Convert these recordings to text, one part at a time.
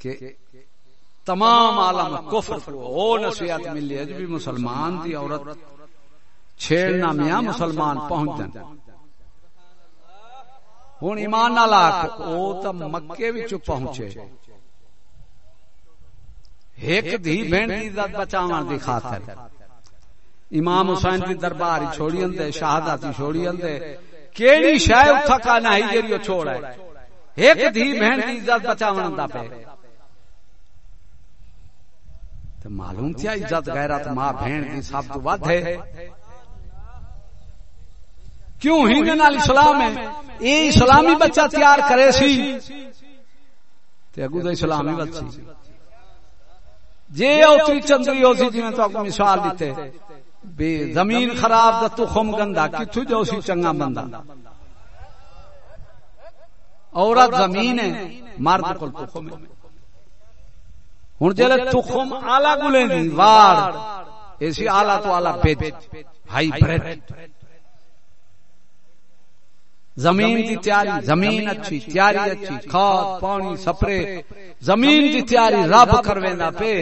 کہ تمام عالم کفر کو او نصیحت ملی ہے بھی مسلمان دی عورت چھیڑنا میاں مسلمان پہنچ جائیں۔ ہوں ایمان نہ لاکھ او تا مکے وچ پہنچے۔ ایک دھی بہن دی عزت بچاون دی خاطر۔ امام حسین دی دربار چھوڑی اندے شہادت چھوڑی اندے۔ کیڑی شے اتھا کا نہیں جڑی چھوڑ ہے ایک دھی بہن دی عزت بچاون دا پے۔ تو معلوم کیا عزت غیرت ماں بہن کی سب تو ود ہے۔ کیوں ہند نال اسلام ہے؟ یہ اسلامی بچہ تیار کرے سی۔ تے اگو تو اسلامی بچی۔ جے اوتری چندری ہوتی جی میں تو آپ مثال دیتے۔ بے زمین خراب دا تو خم گندا کتھو جو سی چنگا بندہ۔ عورت زمین ہے، مرد کل تو خم ہے۔ ہوں جی تخم آلہ گلے وار ایسی آلہ تو آلہ بیت ہائی بریڈ زمین دی تیاری زمین اچھی تیاری اچھی کھاد پانی سپرے۔ زمین دی تیاری رب کرویندا پہ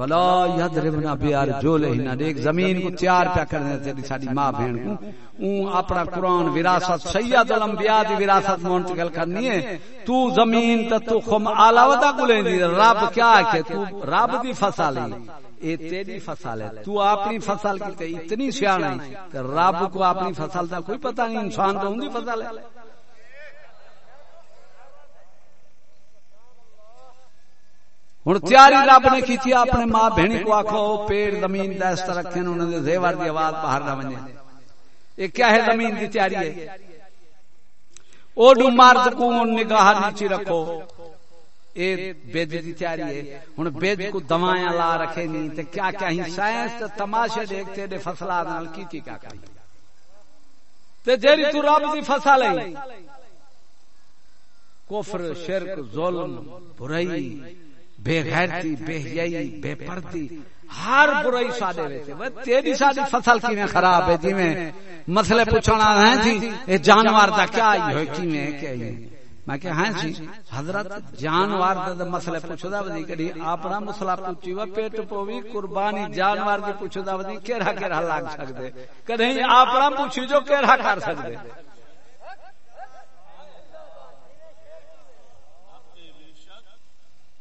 ولا یضربنا بیار جولے نہ دیکھ زمین کو تیار پیا کرنے تیری ساڈی ماں بہن کو۔ اون اپنا قرآن وراثت، سید الانبیاء دی وراثت منتقل کرنی ہے۔ تو زمین تے تو خم علاوہ دا گلے دی، رب کیا کہ تو رب دی فصل ہے۔ اے تیری فصل ہے۔ تو اپنی فصل کی تے اتنی سیاح ہے کہ رب کو اپنی فصل دا کوئی پتہ نہیں، انسان تو ان دی فصل ہے۔ ہوں تیاری رب نے کی اپنے ماں بہن کو آخو پیڑ زمین دست رکھے انہوں نے زیور دی آواز باہر نہ بنے یہ کیا ہے زمین کی تیاری ہے کو نگاہ نیچے رکھو اے بیج دی تیاری ہے ہن بیج کو دوائیں لا رکھے نہیں تے کیا کیا ہی سائنس تماشے دیکھتے دے فصلات نال کی کی کا کری تے جیڑی تو رب دی فصل ہے کفر شرک ظلم برائی بے غیرتی بے حیائی بے پردی ہر برائی ساڈے وچ وہ تیری ساڈی فصل کیویں خراب ہے؟ جی جویں مسئلے پوچھنا ہے جی اے جانور دا کیا ہوئی کیویں کہ میں کہ ہاں جی حضرت جانور دا مسئلے پوچھدا ودی کڑی اپنا مسئلہ پوچھی وا پیٹ پوی قربانی جانور دی پوچھدا ودی کیڑا کیڑا لگ سکدے؟ کدی اپنا پوچھی جو کیڑا کر سکدے؟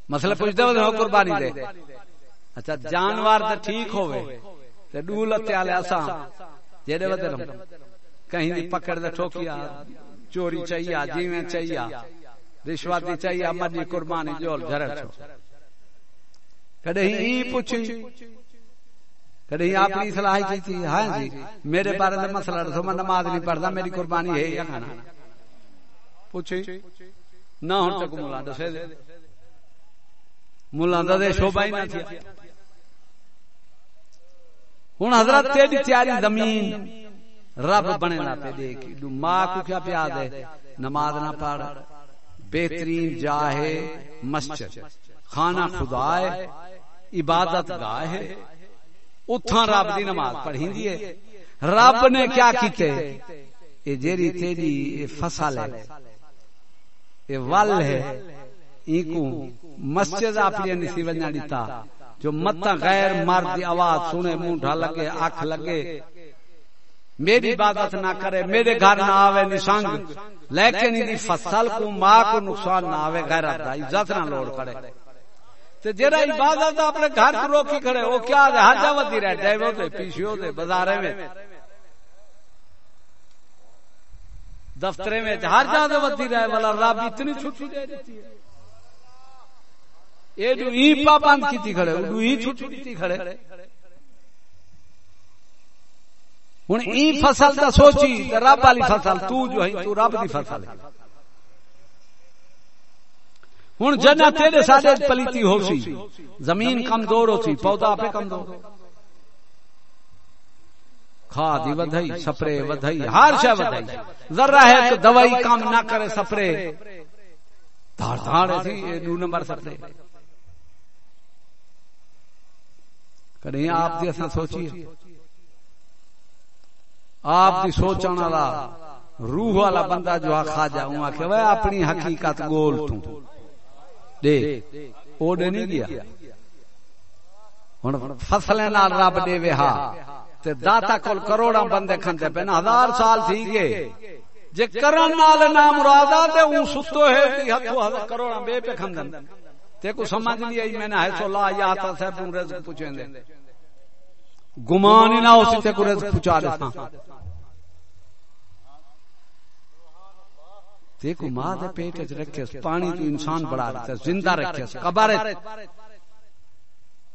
مسئلہ پوچھتے ہو قربانی دے۔ اچھا جانور تے ٹھیک ہوے تے ڈول تے والے اساں جڑے ودے کہیں دی پکڑ دے ٹھوکیا، چوری چاہیے، جیویں چاہیے رشوت دی چاہیے، مرضی قربانی جول جھر چھو۔ کدے ہی پوچھی۔ کدے ہی اپنی صلاح کی تھی ہاں جی میرے بارے میں مسئلہ رسو میں نماز نہیں پڑھدا، میری قربانی ہے یا کھانا پوچھی۔ نہ ہن تک مولا دسے۔ ملا دے شوبہ ہی نہ تھیا ہوں حضرت تیری تیاری زمین رب بنے نہ پہ دیکھ ماں کو کیا پیا دے نماز نہ پڑھ بہترین جاہے مسجد خانہ خدا ہے عبادت گاہ ہے اتھاں رب دی نماز پڑھی دیے رب نے کیا کیتے اے جیری تیری فصل ہے اے ول ہے ایکو مسجد اپنی نسی ونجا دیتا۔ جو متا غیر مرد آواز سنے منہ لگے اکھ لگے۔ میری عبادت نہ کرے، میرے گھر نہ آوے نشانگ۔ لیکن دی فصل کو، ماں کو نقصان نہ آوے غیرت دا عزت نہ لوڑ کرے۔ تے جڑا عبادت اپنے گھر کو روکی کھڑے وہ کیا ہے ہر جگہ ودی رہ جائے وہ تے پیشیو تے بازارے میں۔ دفترے میں ہر جگہ ودی رہے والا رب اتنی چھٹی دے دیتی ہے۔ یہ جو پابند کیتی کھڑے وہ چھٹی کھڑے۔ ہن ای فصل دا سوچی، رب والی فصل، تو جو ہے، تو رب دی فصل ہے۔ ہن جنا تیرے ساڈے پلیتی ہو سی، زمین کمزور ہو سی، پودا پہ کمزور۔ کھاد ودھائی، سپرے ودھائی، ہر شے ودھائی۔ ذرا ہے تو دوائی کام نہ کرے، سپرے۔ دھاڑ دھاڑ تھی دو نمبر سپرے۔ کدی آپ دی اساں سوچیے آپ دی سوچن والا روح والا بندہ جو خواجہ ہوں آکھے وہ اپنی حقیقت گول تو۔ دے او دے نہیں گیا۔ ہن فصلیں نال رب دے وہا تے داتا کول کروڑاں بندے کھندے پے ہزار سال تھی گئے۔ جے کرن نال نہ مرادا تے اون ستو ہے کہ ہتھوں ہزار کروڑاں بے پہ کھندن۔ تے کو سمجھ نہیں آئی میں نے ہے سو لا یا تا سے پون رزق پوچھیں دے گمان نہ ہو تے کو رزق پہنچا ماں دے پیٹ وچ رکھے پانی تو انسان بڑا رکھے زندہ رکھے قبر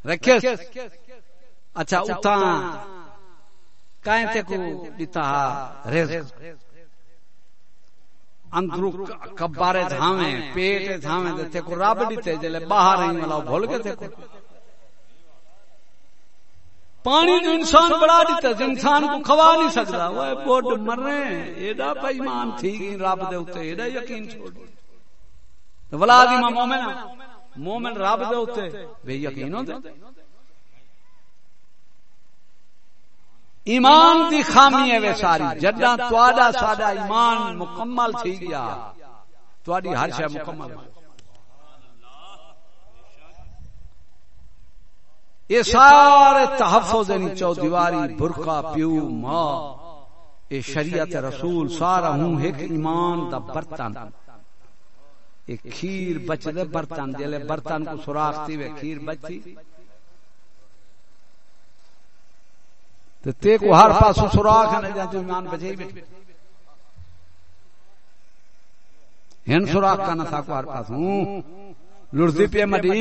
رکھے۔ اچھا اتھا کائیں تے کو دیتا رزق۔ اندرو کبارے دھاویں پیٹ دھاویں تے کو رب دیتے، جلے باہر ہی ملا بھول گئے تے کو۔ پانی جو انسان بڑا دیتا ہے انسان کو کھوا نہیں سکتا۔ وہ بوٹ مر رہے ہیں، ایڈا پیمان تھی گئی رب دے ہوتے ایڈا یقین چھوڑ۔ تو ولاد امام مومن مومن رب دے ہوتے بے یقین ہوتے ایمان دی خامی ہے وہ ساری۔ جدہ تواڈا ساڈا ایمان مکمل تھی گیا۔ تواڈی ہر شے مکمل یہ سارے تحفظ یعنی چو دیواری برقع پیو ماں اے شریعت رسول سارا ہوں ایک ایمان دا برتن۔ ایک کھیر بچ دے برتن جلے برتن کو سراخ تھی وے کھیر بچی۔ تو تے کو ہر پاس سراخ ہے جہاں جو ایمان بچے ہی بیٹھے۔ ہن سراخ کا نہ تھا کو ہر پاس ہوں لڑتی پہ مڈی۔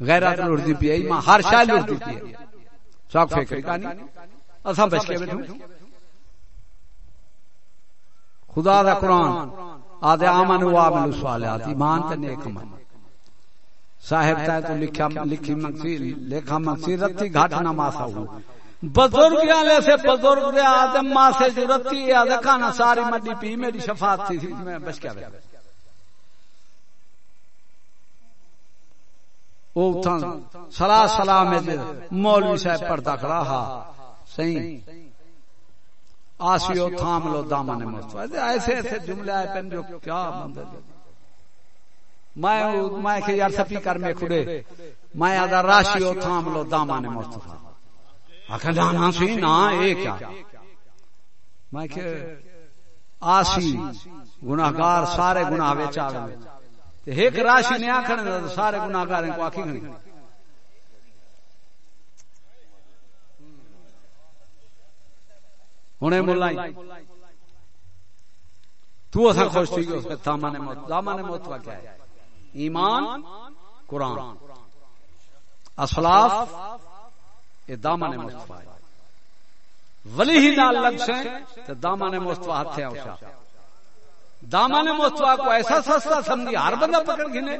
غیرت لڑتی پی ماں ہر شاید لڑتی پی شوق فکر کا نہیں اساں بچ کے بیٹھو۔ خدا دا قرآن، آدھے آمن و آمن سوالات، ایمان تے نیک عمل۔ صاحب تا تو لکھا لکھی مقصیر لکھا مقصیر رتی گھاٹ نہ ماسا ہو۔ بزرگ والے سے بزرگ دے آدم ماں سے جو رتی آدھے کھانا ساری مڈی پی، میری شفاعت تھی میں بچ کے بیٹھا سلا سلام جی۔ مولوی صاحب پڑھتا کھڑا ہا صحیح۔ آسیو تھام لو دامن مستوى ایسے ایسے جملے آئے پن جو کیا بندے میں میں کہ یار سپی کر میں کھڑے۔ میں آدھا راشیو تھام لو دامن مصطفیٰ آخر سی نا، اے کیا؟ میں کہ آسی گناہگار، سارے گناہ وچ ایک راشی نے آخر سارے گناگار کو آخی گنی ہوں ملائی۔ تو خوش تھی دامن موت دامن موت کا کیا ہے۔ ایمان، قرآن۔ اسلاف یہ دامن مصطفیٰ ولی ہی نال لگ سے دامن مصطفیٰ ہاتھ ہے دامان موسوا کو ایسا سستا سمجھی ہر بندہ پکڑ گھنے۔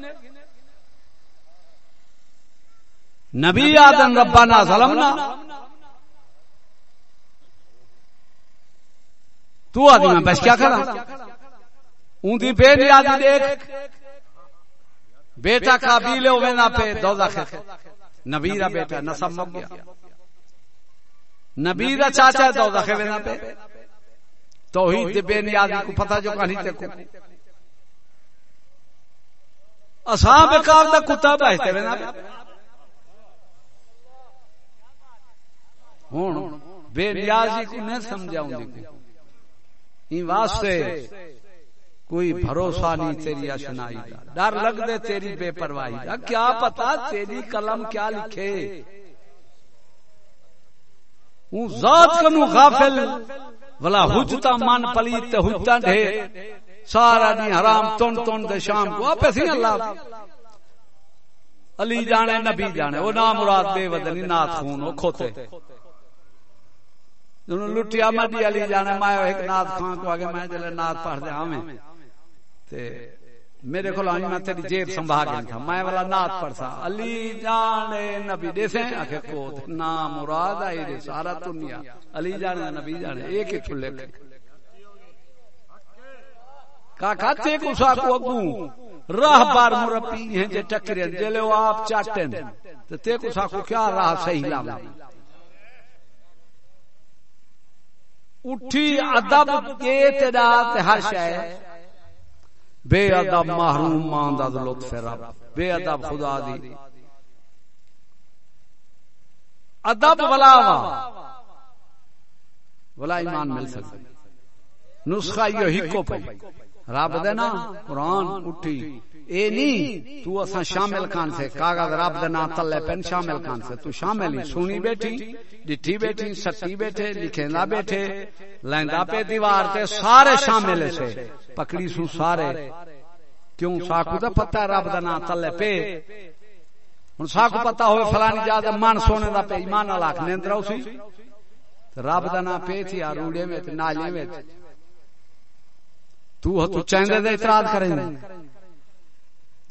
نبی آدم ربانا ظلمنا۔ تو آدمی میں بس کیا کرا اون دی بے نیازی دیکھ۔ بیٹا قابیل ہوئے نہ پہ دوزخ نبی را بیٹا نسب مک گیا۔ نبی را چاچا دوزخ ہوئے نہ پہ۔ توحید بے نیازی کو پتہ جو کہانی تے کو۔ اصحاب کاف دا کتا بہتے ہوئے نا ہوں بے نیازی کو نہیں سمجھاؤں دی این واسطے کوئی بھروسہ نہیں تیری اشنائی دا ڈر لگ دے تیری بے پرواہی دا کیا پتا تیری قلم کیا لکھے؟ اون ذات کنو غافل ولا حجتا من پلیت تے حجتا ڈھے سارا دی حرام تون تون دے شام کو۔ آپ سی اللہ۔ علی جانے نبی جانے۔ وہ نام مراد بے ودنی نات خون وہ کھوتے۔ جنہوں لٹیا مدی علی جانے مائے ایک نات خان کو آگے میں جلے نات پڑھ دے ہمیں تے میرے کو لانی میں تیری جیب سنبھا گیا تھا میں والا نات پڑھتا علی جانے نبی دے سے آخر کو نام مراد آئی دے سارا دنیا۔ علی جانے نبی جانے۔ ایک ہی چلے کاکا تے کو سا کو ابو راہ بار مرپی ہیں جے ٹکرے جلے وہ آپ چاٹن تو تے کو کو کیا راہ صحیح لاما اٹھی ادب کے تدا ہر شے۔ بے ادب محروم مان دا لطف رب بے ادب خدا دی۔ ادب ولا ولا ایمان مل سکتا۔ نسخہ یہ ہکو پئی رب دے نا قرآن اٹھی۔ اے نہیں، تو اسا شامل کان سے، کاغذ رب دے نا تلے پن شامل کان سے۔ تو شامل ہی، سونی بیٹھی ڈٹھی بیٹھی سٹی بیٹھے، لکھیندا بیٹھے، لیندا پہ دیوار تے سارے شامل سے۔ پکڑی سو سارے۔ کیوں؟ ساکو تے پتہ رب دے نا تلے پہ ہن ساکو پتہ ہوئے فلانی جا تے من سونے دا پہ ایمان لاکھ نیندرا اسی رب دا نا پہ تھی روڑے میں تے نالے میں تو تو چاندے دے اعتراض کریں۔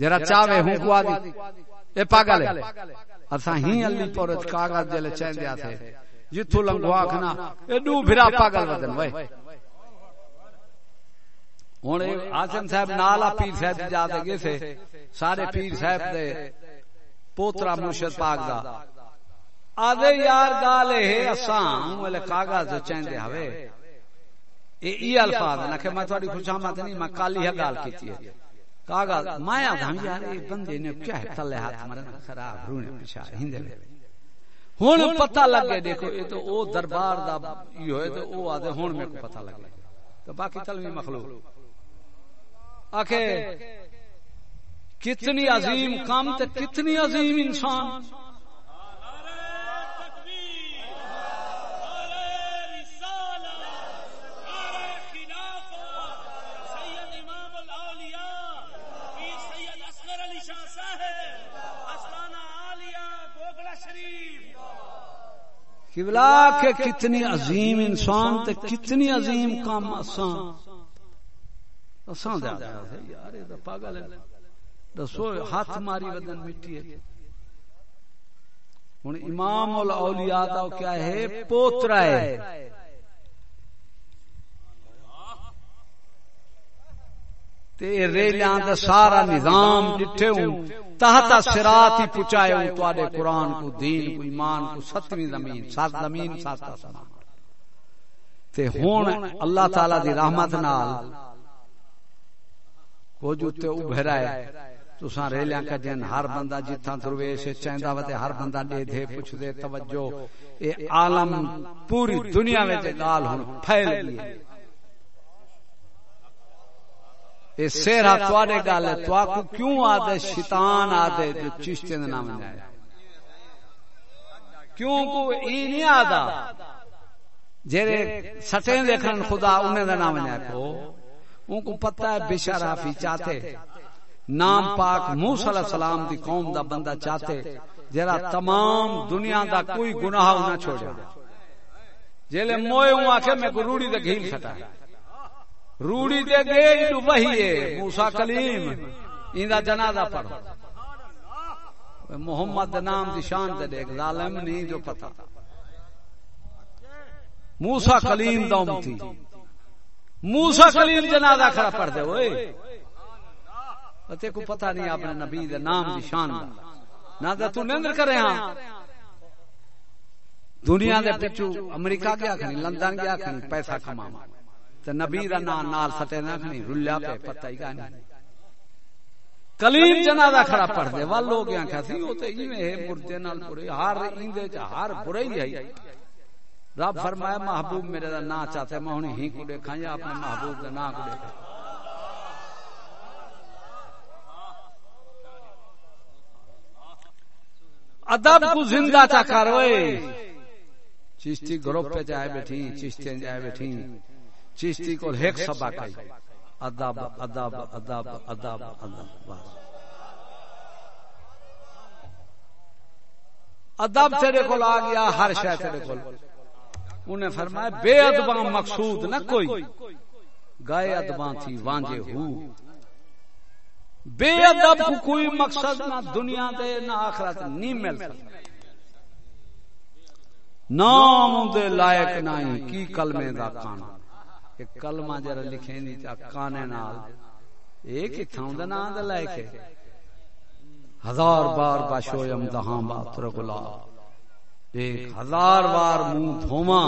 جرا چاوے ہوں کو آدی اے پاگل ہے۔ اسا ہی علی پورت کاغذ جلے چاندے آتے جتھو لنگو آکھنا اے دو بھرا پاگل ودن وے۔ ہن آسم صاحب نالا پیر صاحب جا دے گئے سے سارے پیر صاحب دے پوترا مرشد پاک دا۔ آدھے یار گالے ہے اساں ملے کاغذ چاندے ہوئے۔ اے الفاظ نہ کہ میں تھوڑی خوشامت نہیں میں کالی ہے گال کیتی ہے۔ کاغذ مایا یار اے بندے نے کیا ہے تلے ہاتھ مرن خراب رونے پیچھا ہندے ہن پتہ لگے دیکھو اے تو او دربار دا یہ ہوئے تو او ہن کو پتہ لگے۔ تو باقی تلوی مخلوق۔ آکھے کتنی عظیم کام تے کتنی عظیم انسان۔ کبلا کے کتنی عظیم انسان تے کتنی عظیم کام اساں۔ اساں دے یار اے پاگل ہے۔ دسو، ہاتھ ماری بدن مٹی ہے۔ ہن امام الاولیاء دا کیا ہے؟ پوترا ہے۔ تے ریلیاں دا سارا نظام ڈٹھے ہوں۔ تحت سرات ہی پچائے ہوں تو آدے قرآن کو، دین کو، ایمان کو۔ ستویں زمین، سات زمین، سات آسمان۔ تے ہون اللہ تعالی دی رحمت نال کو جو تے ابھرا ہے تو ساں ریلیاں کا جن ہر بندہ جتھاں درویش چیندا وتے ہر بندہ دے دے پوچھ دے توجہ، اے عالم پوری دنیا وچ گال ہن، پھیل گئی سیرا تواڈے گل ہے تو کو کیوں آدے شیطان آدے جو چشتے دے نام جائے کیوں کو ای نہیں آدا جڑے سٹیں دیکھن خدا انہیں دا نام جائے کو ان کو پتہ ہے بشارہ فی چاہتے۔ نام پاک موسی علیہ السلام دی قوم دا بندہ چاہتے۔ جرا تمام دنیا دا کوئی گناہ نہ چھوڑا جیلے موئے ہوں آکھے میں کو روڑی دے گھیل کھٹا۔ ہے روڑی دے گئے جو وہی ہے موسیٰ کلیم اندہ جنازہ پڑھو۔ محمد نام دی شان دے دیکھ، ظالم نہیں جو پتا موسیٰ کلیم دوم تھی موسیٰ کلیم جنازہ کھڑا پڑھ دے ہوئے تے کو پتہ نہیں اپنے نبی دے نام دی شان دا۔ نہ دے تو نندر کرے ہاں۔ دنیا دے پچھو امریکہ گیا کھنی، لندن گیا کھنی، پیسہ کماما تے نبی دا نام نال سٹے نہ نہیں، رلیا پہ، پتہ ہی کلیم جنازہ کھڑا پڑھ دے وا لوگ یہاں او تے ایویں ہے مردے نال برے ہر ایندے چ ہر برے ہی ہے۔ رب فرمایا، محبوب میرے دا نا چاہتے میں ہن ہی کو دیکھاں، یا اپنے محبوب دا نا کو دیکھاں۔ ادب کو زندہ چا کروے چشتی گروپ پہ جائے بیٹھی چشتی جائے بیٹھی۔ چیشتی کو ایک سبق ہے ادب ادب ادب ادب ادب ادب تیرے کو آ گیا، ہر شہ تیرے کو انہیں فرمایا، بے ادباں مقصود نہ کوئی۔ گائے ادباں تھی، وانجے ہو۔ بے ادب کو کوئی مقصد نہ دنیا دے نہ آخرت نہیں مل سکتا۔ نام دے لائق نہیں کی کلمے دا کانا کہ کلمہ جرا لکھیں دی چا کانے نال۔ ایک ہی تھاؤں دا نام دا لائے کے۔ ہزار بار باشو یم دہاں باتر گلا ایک ہزار بار منہ دھوما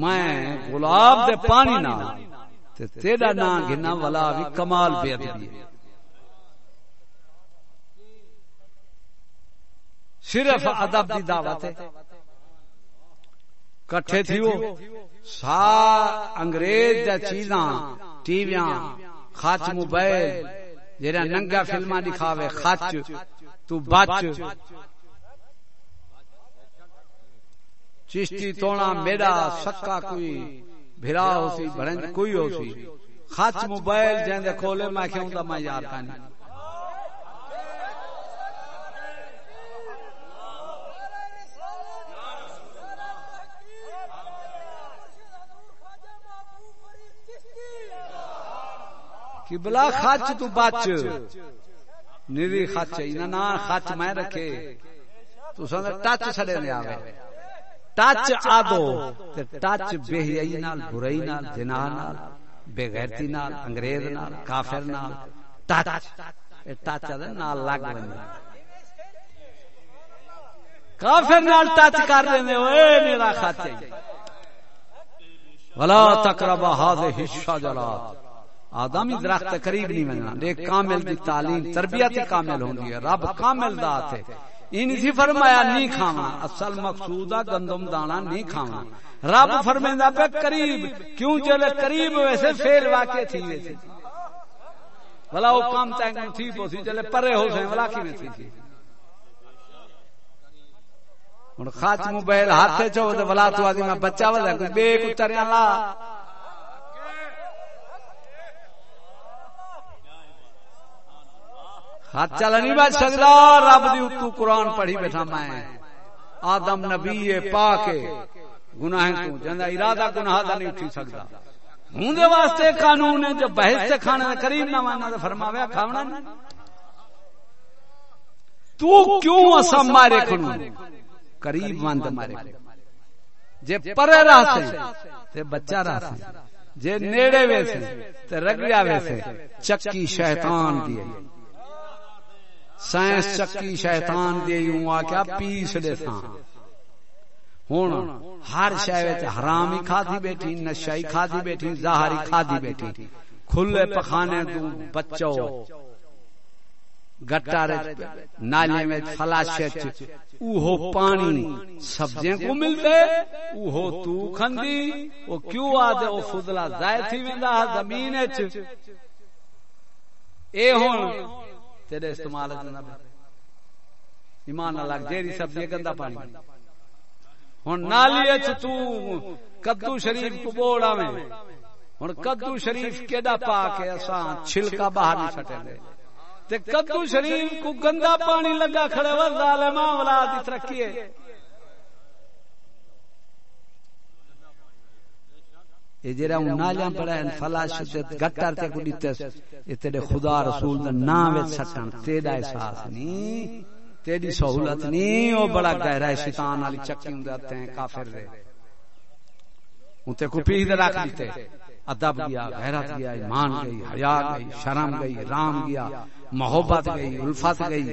میں گلاب دے پانی نال تیرا نام گنا ولا بھی کمال بے ادبی صرف ادب دی دعوت ہے۔ کٹھے تھی وہ سا انگریز دا چیزاں ٹی ویاں خچ موبائل جہاں ننگا فلما دکھاوے خچ تو بچ۔ چشتی تونا میرا سکا کوئی بھرا ہو سی بڑھنج کوئی ہو سی خچ موبائل جہاں کھولے میں دا میں یار کانی کہ بلا خچ تو بچ۔ نیری خچ ہے نا خچ میں رکھے۔ تو سن ٹچ چھڑے نے آوے۔ ٹچ آدو تے ٹچ بے حیائی نال، برائی نال جناح نال بے غیرتی نال، انگریز نال، کافر نال۔ ٹچ، اے ٹچ دے نال لگ ونے کافر نال ٹچ کر دے اوے میرا خچ ولا تقرب هذه الشجرات۔ آدمی درخت قریب نہیں بننا۔ ایک کامل دی تعلیم تربیت کامل ہوندی ہے۔ رب کامل ذات ہے۔ ان سی فرمایا نہیں کھاوا اصل مقصود ہے گندم دانا نہیں کھاوا رب فرمیندا پہ قریب کیوں چلے قریب ویسے فیل واقع تھی ویسے۔ بلا وہ کام تینگ تھی پوسی چلے پرے ہو سے بلا کی تھی؟ تھی۔ ہن خاچ موبائل ہاتھ چو تے بلا تو آدمی بچہ ودا بے کتریاں لا۔ ہاتھ چلا نہیں بچ سکتا، رب دی اتو قرآن پڑھی بیٹھا میں۔ آدم نبی پاک گناہ تو جندا ارادہ گناہ دا نہیں اٹھی سکتا۔ ہوں دے واسطے قانون ہے جو بحث سے کھانے دے قریب نہ ماننا تے فرماویا کھاونا نہیں۔ تو کیوں اسا مارے کھنو؟ قریب مند مارے۔ جے پرے رہتے تے بچہ رہتے جے نیڑے ویسے تے رگڑیا ویسے چکی شیطان دیئے سائنس چکی شیطان دے یوں آ کیا پیس دے تھا ہن ہر شے وچ حرام ہی کھادی بیٹھی نشہ ہی کھادی بیٹھی ظاہر ہی کھادی بیٹھی۔ کھلے پخانے تو بچو۔ گٹار نالے میں فلاش اوہو پانی سبزیاں کو ملتے اوہو تو کھندی۔ او کیوں آدھے او فضلہ ضائع تھی ویندا زمین وچ۔ اے ہن تیرے استعمال ایمان لگ جیری سبزی گندا پانی۔ ہن نالی اچ تو کدو شریف کو بوڑا میں ہن کدو شریف کیڈا پا کے اساں چھلکا باہر نہیں چھٹے دے۔ تے کدو شریف کو گندا پانی لگا کھڑے و ظالما اولاد ترقی ہے۔ یہ جڑا نالیاں پڑا ہے، فلاش تے گٹر تے کو دتے اے تیرے خدا رسول دا نام وچ سٹن، تیرا احساس نہیں، تیری سہولت نہیں، او بڑا گہرا شیطان والی چکی ہوندے ہیں کافر دے اونتے کو پی دے رکھ دیتے۔ ادب گیا، غیرت گیا، ایمان گئی، حیا گئی، شرم گئی، رام گیا، محبت گئی، الفت گئی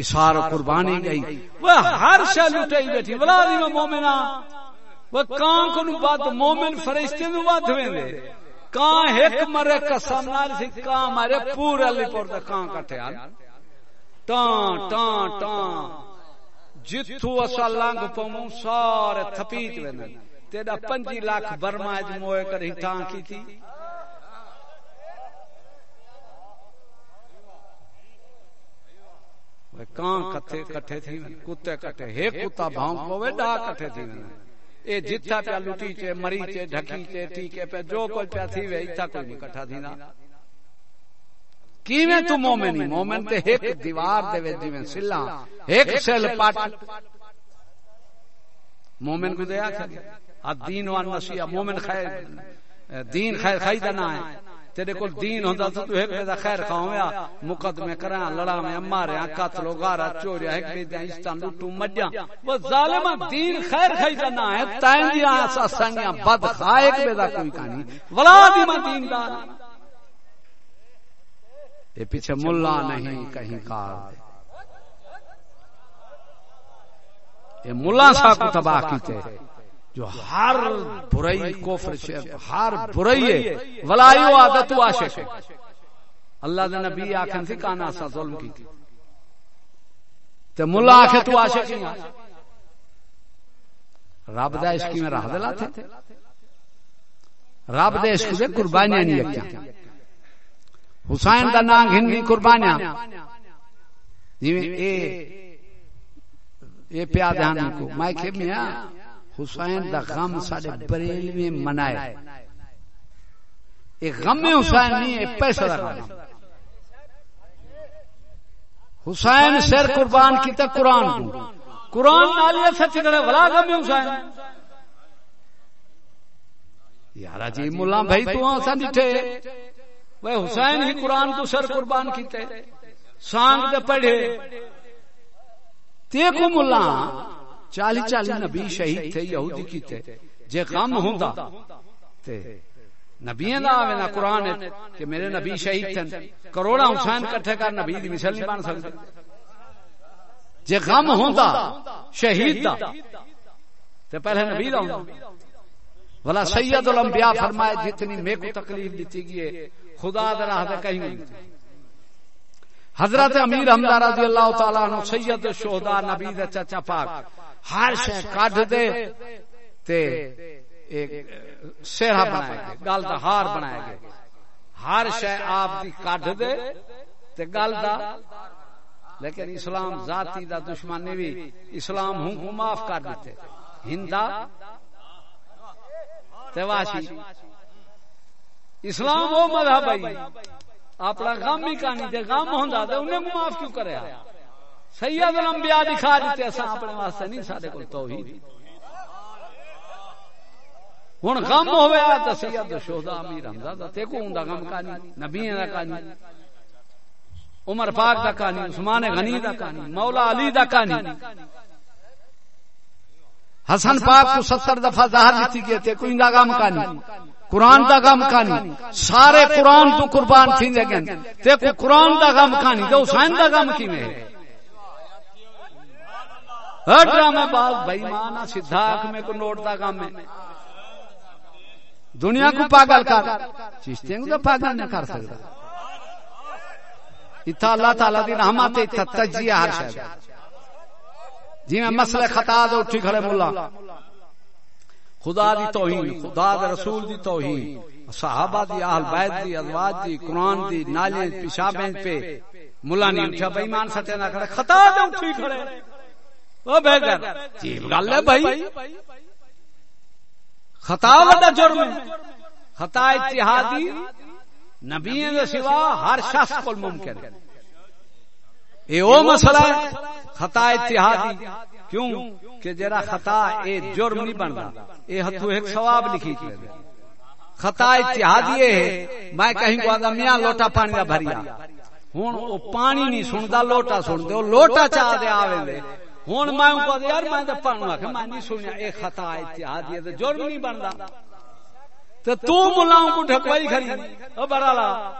اشار قربانی گئی۔ وہ ہر شے لٹائی بیٹھی بلا دی مومنہ وہ کان کو بات مومن فرشتے نو بات ویندے کان ایک مرے قسم نال سی، کان مارے پورا علی پور دا کان کٹے آن۔ ٹان ٹان ٹان۔ جتھو اسا لنگ پمو سارے تھپیت ویندے تیرا پنجی لاکھ برما اج موئے کر ہی ٹان کی تھی۔ کان کٹھے کٹھے تھی کتے کٹھے ہے کتا بھاؤں کو ڈا کٹھے تھی ویندے اے جتھا پیا لٹی چے مری چے ڈھکی چے ٹھیکے پہ جو کوئی پیا تھی وے ایتھا کوئی نہیں کٹھا تھی نا؟ کیویں تو مومن مومن تے ایک دیوار دے وچ جویں سلا ایک سل پٹ مومن کو دیا کہ دین وان نصیحت مومن خیر دین خیر خیر نہ ہے تیرے کول دین ہوندا تو تو ایک دا خیر کھاویا مقدمے کراں لڑا میں ماریا قتل غارا چوریا ایک بے دے استان لٹو مجا وہ ظالم دین خیر کھائی جانا ہے، تائیں دی اسا سنگیاں بد خائق بے دا کوئی کہانی۔ ولا دی ما دین دا اے پیچھے مولا نہیں، کہیں کار دے۔ اے مولا سا کو تباہ کیتے۔ جو ہر برائی کوفر شرک ہر برائی ہے ولایو عادت عاشق۔ ہے اللہ دے نبی آکھن سی کانا سا ظلم کی۔ تے ملا آکھے تو عاشق نہیں رب دا عشق میں راہ دلا تھے۔ رب دے عشق دے قربانیاں نہیں رکھیا حسین دا نام ہندی قربانیاں۔ جویں اے اے پیا دھیان کو میں کہ میاں حسین دا غم ساڈے بریل میں منائے۔ اے غم حسین نہیں اے پیسہ دا غم۔ حسین سر قربان کیتا قرآن۔ کو قرآن نالیہ سچ کرے ولا غم حسین۔ یارا جی ملا بھائی تو آسان ڈٹھے وہ حسین ہی قرآن کو سر قربان کیتے۔ سانگ دے پڑھے۔ تے کو ملا چالی چالی نبی شہید تھے یہودی کی تھے۔ جے غم ہوندا تے نبیاں دا آوے نا قرآن کہ میرے نبی شہید تھے کروڑا حسین کٹھے کر نبی دی مثال نہیں بن سکتے۔ جے غم ہوندا شہید دا۔ تے پہلے نبی دا ہوندا۔ ولا سید الانبیاء فرمائے جتنی میں کو تکلیف دیتی گئی خدا دے راہ دے کہیں نہیں حضرت امیر حمدہ رضی اللہ تعالیٰ عنہ سید شہداء نبی دے چچا پاک۔ ہر شے کڈ دے تے ایک سہرا بنائے گے گل دا ہار بنائے گے۔ ہر شے آپ دی کڈ دے تے گل دا۔ لیکن اسلام ذاتی دا دشمن بھی اسلام ہوں کو معاف کر دیتے۔ ہندا۔ واشی۔ اسلام وہ مذہب ہے۔ اپنا غم ہی کہانی تے غم ہوندا تے انہیں معاف کیوں کریا سید الانبیاء دکھا دیتے اساں اپنے واسطے نہیں، ساڈے کول توحید۔ ہن غم ہوے تے سید شہدا امیر حمزہ دا، تے کو ہوندا غم کہانی؟ نبی دا کہانی۔ عمر پاک دا کہانی، عثمان غنی دا کہانی، مولا علی دا کہانی۔ حسن پاک کو ستر دفعہ ظاہر دیتی گئے تھے کوئی دا غم کہانی؟ قرآن دا غم کہانی۔ سارے قرآن تو قربان تھی دے گئے۔ تے کو قرآن دا غم کہانی؟ تے حسین دا غم کی میں ہر ڈرامے باز بھائی مانا سدھاک میں کو نوٹ دا غم ہے۔ دنیا کو پاگل کر۔ چیشتے کو تو پاگل نہ کر سکتا۔ اتھا اللہ تعالیٰ دی رحمت، اتھا تجزیہ ہر شاید جی میں مسئلہ خطا دے، اٹھی کھڑے مولا۔ خدا دی توہین، خدا دے رسول دی توہین۔ صحابہ دی، اہل بیت دی، ازواج دی، قرآن دی، نالے پیشابیں پہ۔ مولا نہیں اٹھا بھائی مان ستے نہ کھڑے۔ خطا دے، اٹھی کھڑے۔ جی گل ہے بھائی۔ خطا وڈا جرم ہے۔ خطا اتحادی دے سوا ہر شخص کو ممکن ہے۔ اے او مسئلہ ہے خطا اتحادی۔ کیوں؟ کہ خطا اے جرم نہیں بنتا اے ہتھو ایک ثواب لکھی خطا اتحادی ہے میں کہیں کو میاں لوٹا پانی دا بھریا۔ ہن او پانی نہیں سندا لوٹا سن دے۔ او لوٹا دے آوے دے۔ ہن میں کو یار میں تے پانی آکھے میں نہیں سنیا، اے خطا اتحادی ہے جرم نہیں بندا۔ تے تو ملاؤں کو ڈھکوائی کھڑی۔ او برالا۔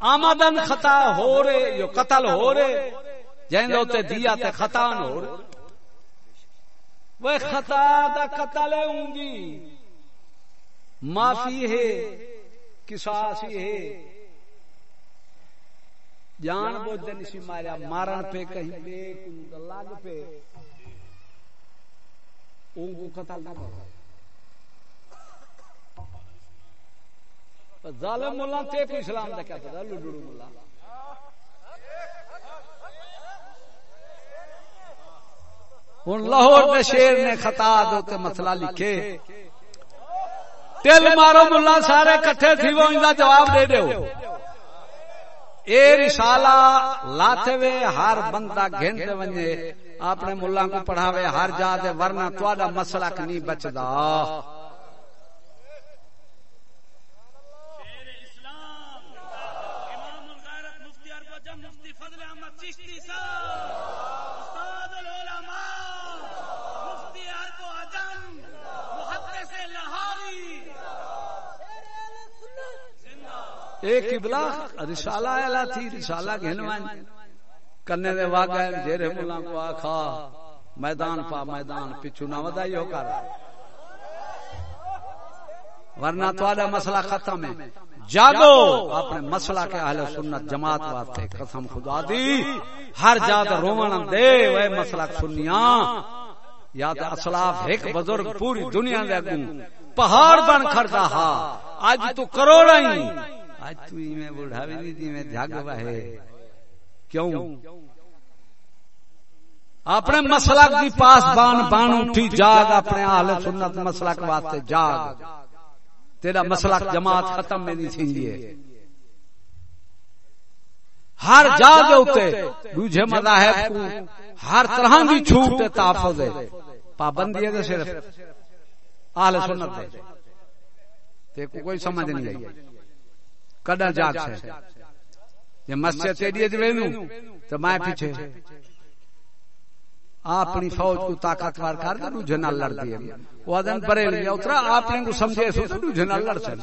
آمدن خطا ہو رہے، جو قتل ہو رہے، جن ہوتے دیا تے خطا نہ ہو رہے۔ وہ خطا دا قتل ہوں گی معافی ہے۔ قصاص ہے۔ جان بوجھ دے نسی ماریا مارن پہ کہیں۔ پہ لگ پہ۔ ان کو قتل نہ کرو۔ ظالم ملا تے کو اسلام دا کیا پتا لڈڑو ملا۔ ہوں لاہور کے شیر نے خطا دے مسئلہ لکھے۔ تل مارو ملا، سارے کٹھے تھی وہ ان جواب دے دو اے رسالہ لاتے وے ہر بندہ گھنتے ونجے اپنے ملا کو پڑھاوے، ہر جا دے، ورنہ تو مسئلہ نہیں بچدا۔ ایک قبلہ، رسالہ اعلی تھی رسالہ گھنوان۔ کنے دے واگا جیرے مولا کو آکھا، میدان پا میدان، پچھو نہ ودائی ہو کر۔ ورنہ تو مسئلہ ختم ہے۔ جاگو، اپنے مسئلہ کے اہل سنت جماعت واسطے قسم خدا دی۔ ہر جات رومن دے وہ مسئلہ سنیا یا تو اسلاف، ایک بزرگ پوری دنیا دے اگوں پہاڑ بن کھڑتا ہا۔ اج تو کروڑا ہی اج تو ہی میں بڑھا بھی نہیں دی میں جاگ ہے۔ کیوں؟ اپنے مسلک دی پاس بان بان اٹھی جاگ، اپنے اہل سنت مسلک واسطے جاگ۔ تیرا مسلک جماعت ختم میں نہیں تھی ہر جا دے اوتے دوجے مذاہب کو ہر طرح دی چھوٹ تے تحفظ ہے۔ پابندی ہے صرف اہل سنت دے تے کوئی سمجھ نہیں آئی۔ کڈا جاگ سے یہ مسجد تیری اج وینو تو میں پیچھے۔ اپنی فوج کو طاقتور کر دے دوجے نال لڑ دی وہ دن بریل گیا اترا آپ نے کو سمجھے سو تو دوجے نال لڑ چل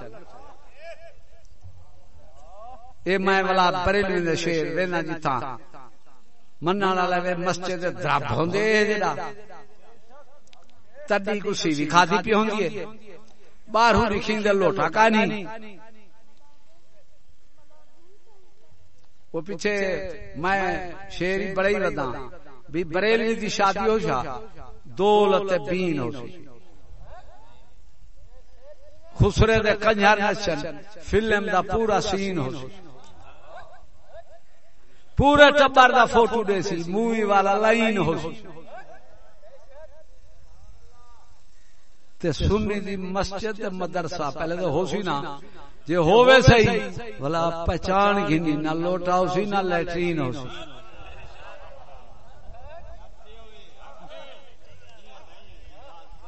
اے میں والا بریل دے شیر، وینا جی تھا مننا والا وے مسجد درب ہوندے جڑا تڈی کو سی وی کھادی پی ہوندی ہے باہر ہو لکھین دے لوٹا کا وہ پیچھے میں شیر بڑے ہی ودا بھی بریلی دی شادی ہو جا، دولت بین ہو سی خسرے دے کنجر نچن فلم دا پورا سین ہو سی پورے ٹبر دا فوٹو دے سی، مووی والا لائن ہو سی تے سنی دی مسجد، مدرسہ، پہلے تو ہو سی نا۔ جے ہووے صحیح بھلا پہچان گھنی نہ لوٹا ہو سی نہ لیٹرین ہو سی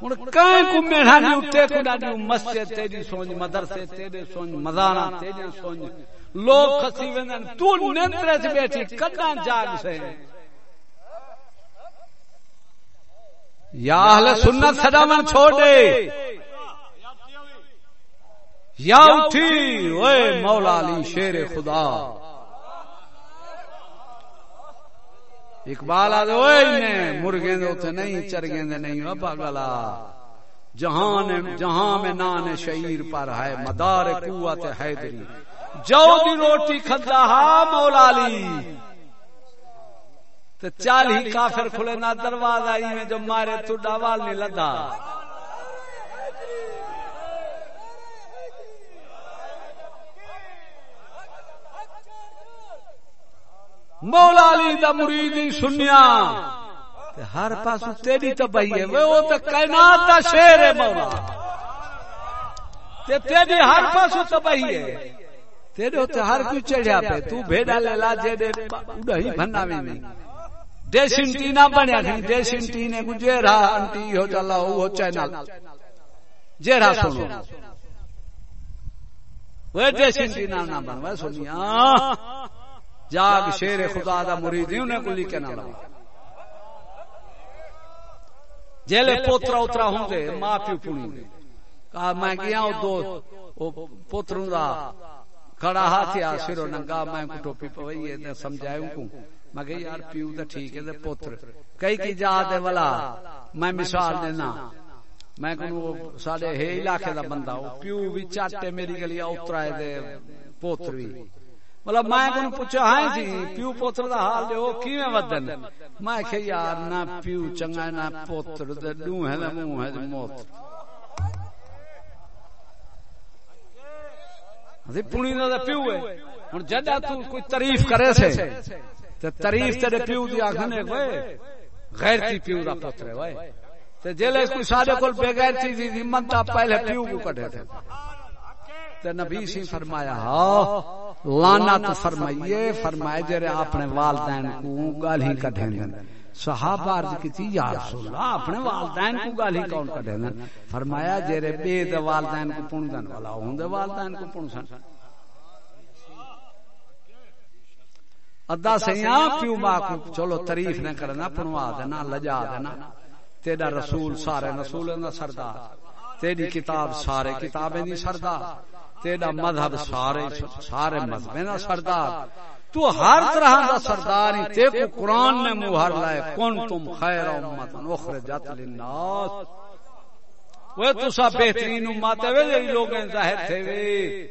ہوں کہیں کو میڑا نہیں اٹھے کو ڈاڈی مسجد تیری سونج مدرسے تیرے سونج مزانا تیرے سونج۔ لوگ کسی ویندن تو نندرے سے بیٹھی کداں جاگ سے؟ یا اہل سنت سدا من چھوڑ دے۔ یا اٹھی اوے مولا علی شیر خدا۔ اقبال آدھے مرغے دے نہیں چرگے دے نہیں پاگلا جہان جہاں میں نان شعیر پر ہے مدار قوت حیدری۔ جو دی روٹی کھدا ہا مولا علی۔ تے چال ہی کافر کھلے نہ دروازہ ہی میں جو مارے تو ڈاوال نہیں لدا۔ مولا علی دا مرید سنیا۔ ہر پاس تیری تباہی ہے۔ وہ تو کائنات دا شیر ہے مولا۔ تے تیری ہر پاس تباہی ہے۔ تیرے ہوتے ہر کوئی چڑھیا پہ تو بھیڑا لے لا جے دے اڑا ہی بھننا میں نہیں ڈیسنٹی نہ بنیا تھی ڈیسنٹی نے گجیرا انٹی ہو چلا ہو چینل۔ جیرا سنو۔ وہ ڈیسنٹی نہ بن سنیا۔ جاگ شیر خدا دا مرید انہیں کو لکھے نہ لگا۔ جیلے پوترا اترا ہوں دے ماں پیو پونی۔ کہا میں گیا ہوں دو پوتروں دا کھڑا ہاتھ یا سرو ننگا میں کو ٹوپی پوئی ہے سمجھائے ہوں کو میں کہ یار پیو دا ٹھیک ہے دے پوتر۔ کئی کی جا دے والا میں مثال دینا۔ میں کنو ساڑے ہے علاقے دا بندہ ہوں پیو بھی چاٹے میری گلی اترا ہے دے پوتر بھی۔ مطلب میں کو پوچھا ہاں جی پیو پوتر دا حال جو کیویں ودن؟ میں کہ یار نہ پیو چنگا نہ پوتر دے دو ہے نہ منہ ہے موت۔ پونی دا پیو ہے۔ ہن جدا تو کوئی تعریف کرے سے تے تعریف تیرے پیو دی آکھنے کوئی غیرتی پیو دا پوتر ہے وے۔ تے جیلے کوئی سارے کول بے غیرتی دی ہمت پہلے پیو کو کڈے تے نبی سی فرمایا ہاں لانا تو فرمائیے، فرمائے جرے اپنے والدین کو گال ہی کٹھیں دن صحابہ عرض کی تھی یا رسول اللہ، اپنے والدین کو گال ہی کون کٹھیں دن فرمایا جرے بے دے والدین کو پون دن والا ہوں دے والدین کو پون سن۔ ادا سیاں پیو ماں کو چلو، تعریف نہ کرنا، پنوا دینا، لجا دینا۔ تیرا رسول، سارے رسول سردار۔ تیری کتاب، سارے کتابیں دی سردار۔ تیرا مذہب سارے سارے مذہب نا سردار؟ تو ہر طرح دا سردار ہی تے کو قرآن نے مہر لائے کون تم خیر امت اخرجت للناس؟ وہ تسا بہترین امت ہے وے لوگ ظاہر تھے وے۔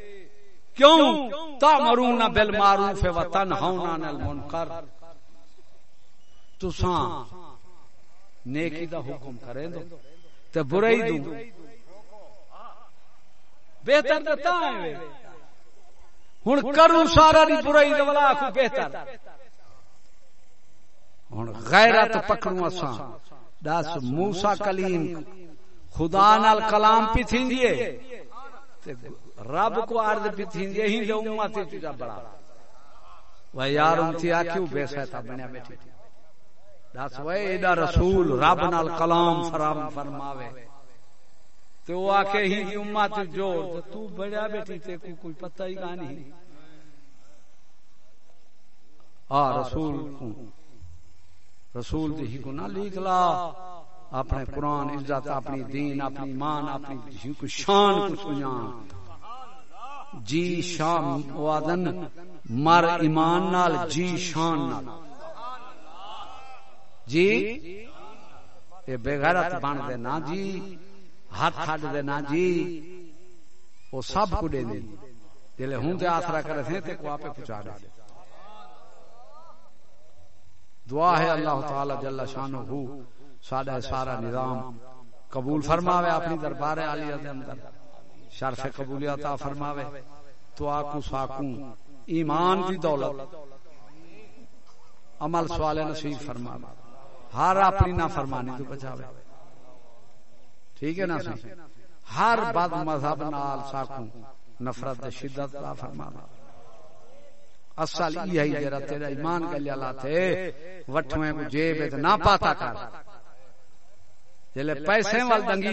کیوں؟ تامرون بالمعروف و تنہون عن المنکر۔ تسا نیکی دا حکم کریں دو۔ تے برائی دو بہتر تے تا ہے ہن کروں سارا دی برائی دے والا کو بہتر۔ ہن غیرت پکڑوں اساں۔ دس، موسی کلیم خدا نال کلام پی تھیندیے تے رب کو عرض پی تھیندیے ہی امت تے بڑا۔ وہ یار انتی آکھیو، بے سہتا بنیا بیٹھی۔ دس وہ ایڈا رسول رب نال کلام فرام فرماوے۔ تو وہ آکے ہی دی امت جوڑ، تو بڑا بیٹھی تے کو کوئی پتہ ہی کہاں نہیں۔ آ، رسول کو رسول دی ہی کو نہ لکھ لا۔ اپنے قرآن، عزت، اپنی دین، اپنی ایمان، اپنی جی کو شان کو سنان جی شان وادن مر ایمان نال جی شان نال۔ جی؟ یہ بےغیرت بن دے نا جی۔ ہاتھ ہٹ دے نا جی۔ وہ سب کو دے دے۔ جلے ہوں تے آسرا کرے تھے تے کو آپے پچا دے۔ دعا ہے اللہ تعالی جل شانہ ہو ساڈا سارا نظام۔ قبول فرماوے اپنی دربار علی دے اندر۔ شرف قبولیت عطا فرماوے۔ تو آکو ساکوں۔ ایمان دی دولت۔ عمل سوال نصیب فرماوے۔ ہر اپنی نہ فرمانی تو بچاوے۔ ٹھیک ہے نا سی ہر بد مذہب نال ساکوں نفرت شدت عطا فرماوے اصل یہی جرا تیرا ایمان گل اللہ تھے وٹھویں کو جیب نہ پاتا کر۔ جلے پیسے وال دنگی